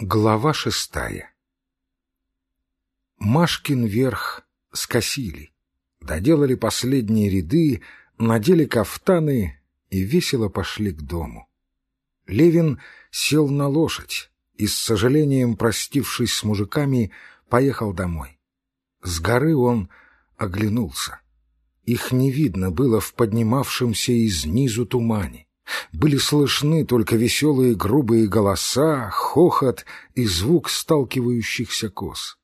Глава шестая Машкин верх скосили, доделали последние ряды, надели кафтаны и весело пошли к дому. Левин сел на лошадь и, с сожалением простившись с мужиками, поехал домой. С горы он оглянулся. Их не видно было в поднимавшемся из низу тумане. Были слышны только веселые грубые голоса, хохот и звук сталкивающихся коз.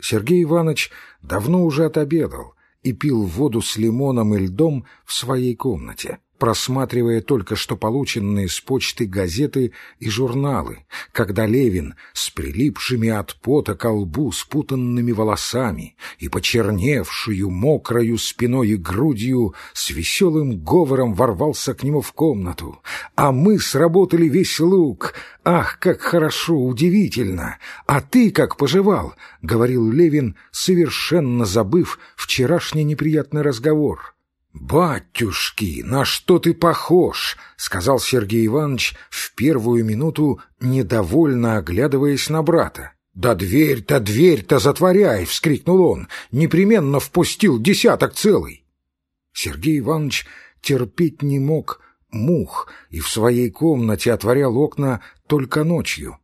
Сергей Иванович давно уже отобедал и пил воду с лимоном и льдом в своей комнате просматривая только что полученные с почты газеты и журналы, когда Левин с прилипшими от пота колбу спутанными волосами и почерневшую мокрою спиной и грудью с веселым говором ворвался к нему в комнату. А мы сработали весь лук. Ах, как хорошо, удивительно! А ты как поживал? — говорил Левин, совершенно забыв вчерашний неприятный разговор. «Батюшки, на что ты похож?» — сказал Сергей Иванович в первую минуту, недовольно оглядываясь на брата. «Да дверь-то, дверь-то затворяй!» — вскрикнул он. «Непременно впустил десяток целый!» Сергей Иванович терпеть не мог мух и в своей комнате отворял окна только ночью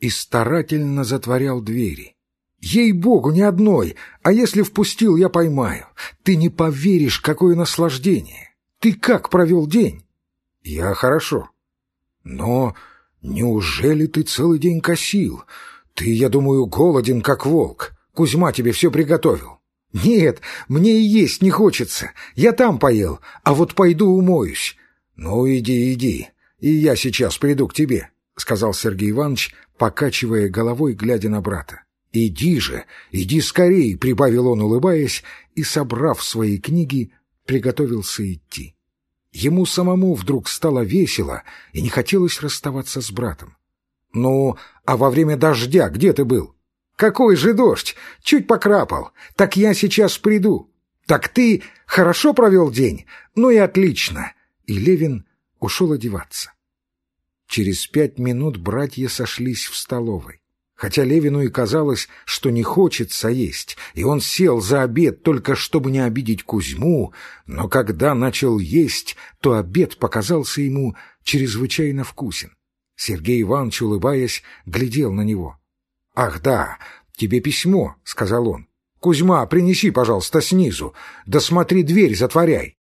и старательно затворял двери. Ей-богу, ни одной, а если впустил, я поймаю. Ты не поверишь, какое наслаждение. Ты как провел день? Я хорошо. Но неужели ты целый день косил? Ты, я думаю, голоден, как волк. Кузьма тебе все приготовил. Нет, мне и есть не хочется. Я там поел, а вот пойду умоюсь. Ну, иди, иди, и я сейчас приду к тебе, — сказал Сергей Иванович, покачивая головой, глядя на брата. «Иди же, иди скорей!» — прибавил он, улыбаясь, и, собрав свои книги, приготовился идти. Ему самому вдруг стало весело и не хотелось расставаться с братом. «Ну, а во время дождя где ты был?» «Какой же дождь! Чуть покрапал. Так я сейчас приду. Так ты хорошо провел день? Ну и отлично!» И Левин ушел одеваться. Через пять минут братья сошлись в столовой. Хотя Левину и казалось, что не хочется есть, и он сел за обед только чтобы не обидеть Кузьму, но когда начал есть, то обед показался ему чрезвычайно вкусен. Сергей Иванович, улыбаясь, глядел на него. — Ах да, тебе письмо, — сказал он. — Кузьма, принеси, пожалуйста, снизу. Да смотри, дверь затворяй.